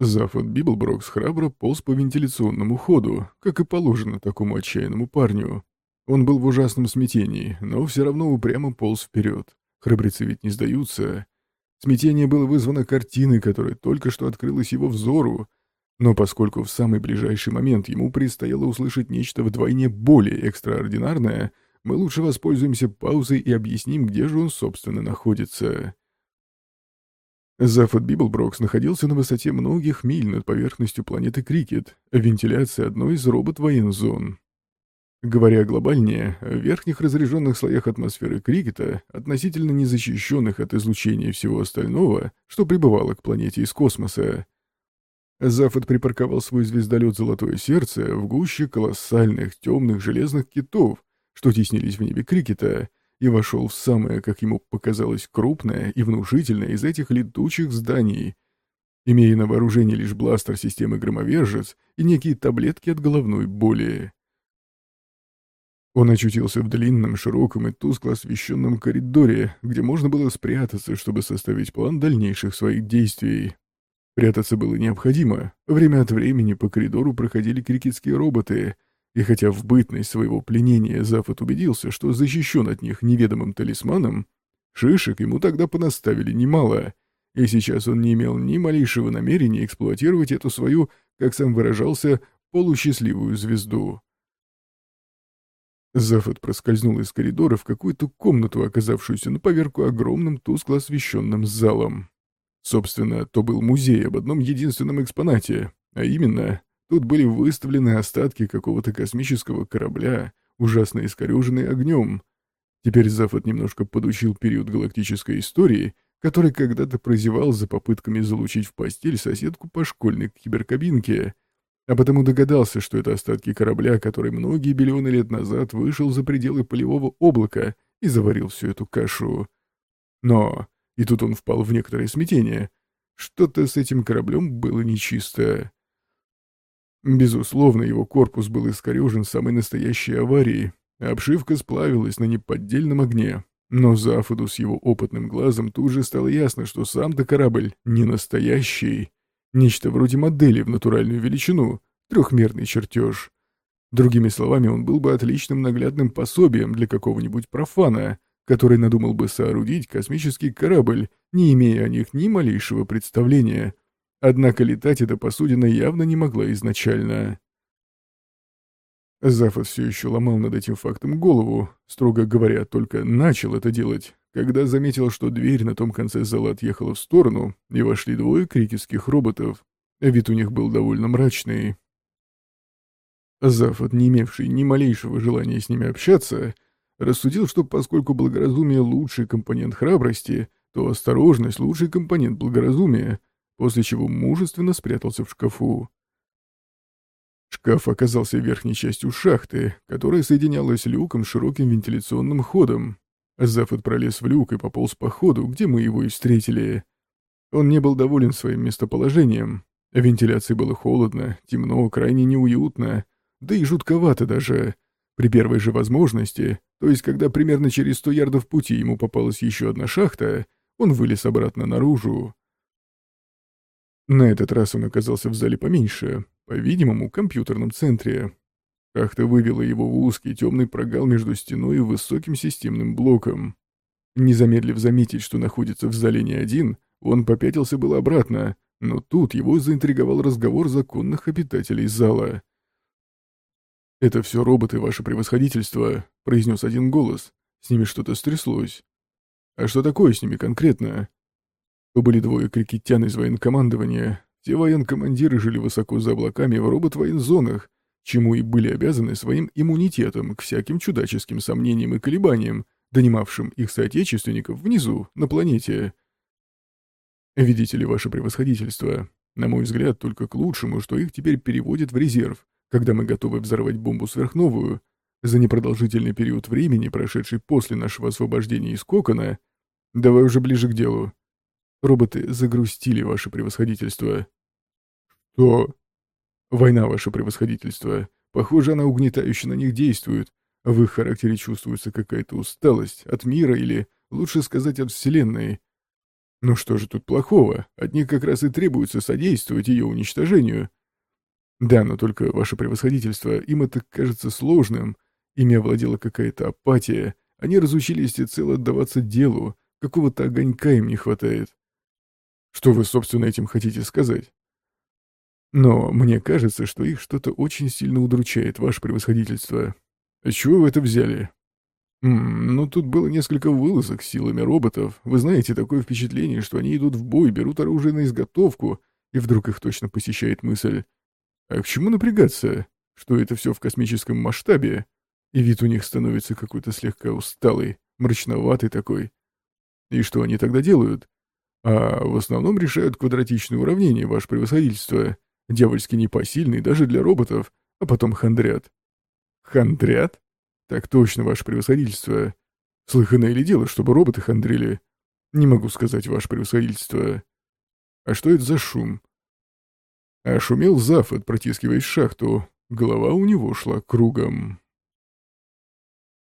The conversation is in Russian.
Зафод Библброкс храбро полз по вентиляционному ходу, как и положено такому отчаянному парню. Он был в ужасном смятении, но все равно упрямо полз вперед. Храбрецы ведь не сдаются. Смятение было вызвано картиной, которая только что открылась его взору, но поскольку в самый ближайший момент ему предстояло услышать нечто вдвойне более экстраординарное, мы лучше воспользуемся паузой и объясним, где же он, собственно, находится. Зафод Библброкс находился на высоте многих миль над поверхностью планеты Крикет, в вентиляции одной из робот-воензон. Говоря глобальнее, в верхних разреженных слоях атмосферы Крикета, относительно незащищенных от излучения всего остального, что прибывало к планете из космоса, Зафод припарковал свой звездолет «Золотое сердце» в гуще колоссальных темных железных китов, что теснились в небе Крикета, и вошел в самое, как ему показалось, крупное и внушительное из этих летучих зданий, имея на вооружении лишь бластер системы «Громовержец» и некие таблетки от головной боли. Он очутился в длинном, широком и тускло освещенном коридоре, где можно было спрятаться, чтобы составить план дальнейших своих действий. Прятаться было необходимо. Время от времени по коридору проходили крикетские роботы — и хотя в бытность своего пленения Зафот убедился, что защищен от них неведомым талисманом, шишек ему тогда понаставили немало, и сейчас он не имел ни малейшего намерения эксплуатировать эту свою, как сам выражался, полусчастливую звезду. Зафот проскользнул из коридора в какую-то комнату, оказавшуюся на поверку огромным тускло освещенным залом. Собственно, то был музей об одном единственном экспонате, а именно Тут были выставлены остатки какого-то космического корабля, ужасно искореженные огнем. Теперь Зафот немножко подучил период галактической истории, который когда-то прозевал за попытками залучить в постель соседку по школьной киберкабинке, а потому догадался, что это остатки корабля, который многие миллионы лет назад вышел за пределы полевого облака и заварил всю эту кашу. Но, и тут он впал в некоторое смятение, что-то с этим кораблем было нечисто. Безусловно, его корпус был искорежен самой настоящей аварией, обшивка сплавилась на неподдельном огне. Но Зафоду с его опытным глазом тут же стало ясно, что сам-то корабль не настоящий. Нечто вроде модели в натуральную величину, трехмерный чертеж. Другими словами, он был бы отличным наглядным пособием для какого-нибудь профана, который надумал бы соорудить космический корабль, не имея о них ни малейшего представления, Однако летать эта посудина явно не могла изначально. Зафот все еще ломал над этим фактом голову, строго говоря, только начал это делать, когда заметил, что дверь на том конце зала отъехала в сторону, и вошли двое крикетских роботов. Вид у них был довольно мрачный. Зафот, не имевший ни малейшего желания с ними общаться, рассудил, что поскольку благоразумие — лучший компонент храбрости, то осторожность — лучший компонент благоразумия — после чего мужественно спрятался в шкафу. Шкаф оказался верхней частью шахты, которая соединялась люком с широким вентиляционным ходом. Зафот пролез в люк и пополз по ходу, где мы его и встретили. Он не был доволен своим местоположением. Вентиляции было холодно, темно, крайне неуютно, да и жутковато даже. При первой же возможности, то есть когда примерно через сто ярдов пути ему попалась еще одна шахта, он вылез обратно наружу. На этот раз он оказался в зале поменьше, по-видимому, компьютерном центре. Шахта вывела его в узкий темный прогал между стеной и высоким системным блоком. Не замедлив заметить, что находится в зале не один, он попятился было обратно, но тут его заинтриговал разговор законных обитателей зала. «Это все роботы, ваше превосходительство», — произнес один голос. «С ними что-то стряслось». «А что такое с ними конкретно?» То были двое крикетян из военкомандования. Все военкомандиры жили высоко за облаками в робот-воензонах, чему и были обязаны своим иммунитетом к всяким чудаческим сомнениям и колебаниям, донимавшим их соотечественников внизу, на планете. Видите ли, ваше превосходительство, на мой взгляд, только к лучшему, что их теперь переводят в резерв, когда мы готовы взорвать бомбу сверхновую. За непродолжительный период времени, прошедший после нашего освобождения из кокона, давай уже ближе к делу. Роботы загрустили, ваше превосходительство. Что? Война, ваше превосходительство. Похоже, она угнетающе на них действует. В их характере чувствуется какая-то усталость от мира или, лучше сказать, от Вселенной. Ну что же тут плохого? От них как раз и требуется содействовать ее уничтожению. Да, но только ваше превосходительство, им это кажется сложным. Ими овладела какая-то апатия. Они разучились всецело отдаваться делу. Какого-то огонька им не хватает. Что вы, собственно, этим хотите сказать? Но мне кажется, что их что-то очень сильно удручает, ваше превосходительство. А чего вы это взяли? М ну, тут было несколько вылазок силами роботов. Вы знаете, такое впечатление, что они идут в бой, берут оружие на изготовку, и вдруг их точно посещает мысль. А к чему напрягаться? Что это все в космическом масштабе? И вид у них становится какой-то слегка усталый, мрачноватый такой. И что они тогда делают? А в основном решают квадратичные уравнения, ваше превосходительство. Дьявольски непосильные даже для роботов, а потом хандрят. Хандрят? Так точно, ваше превосходительство. Слыханное ли дело, чтобы роботы хандрили? Не могу сказать, ваше превосходительство. А что это за шум? А шумел Зафот, протискиваясь в шахту. Голова у него шла кругом.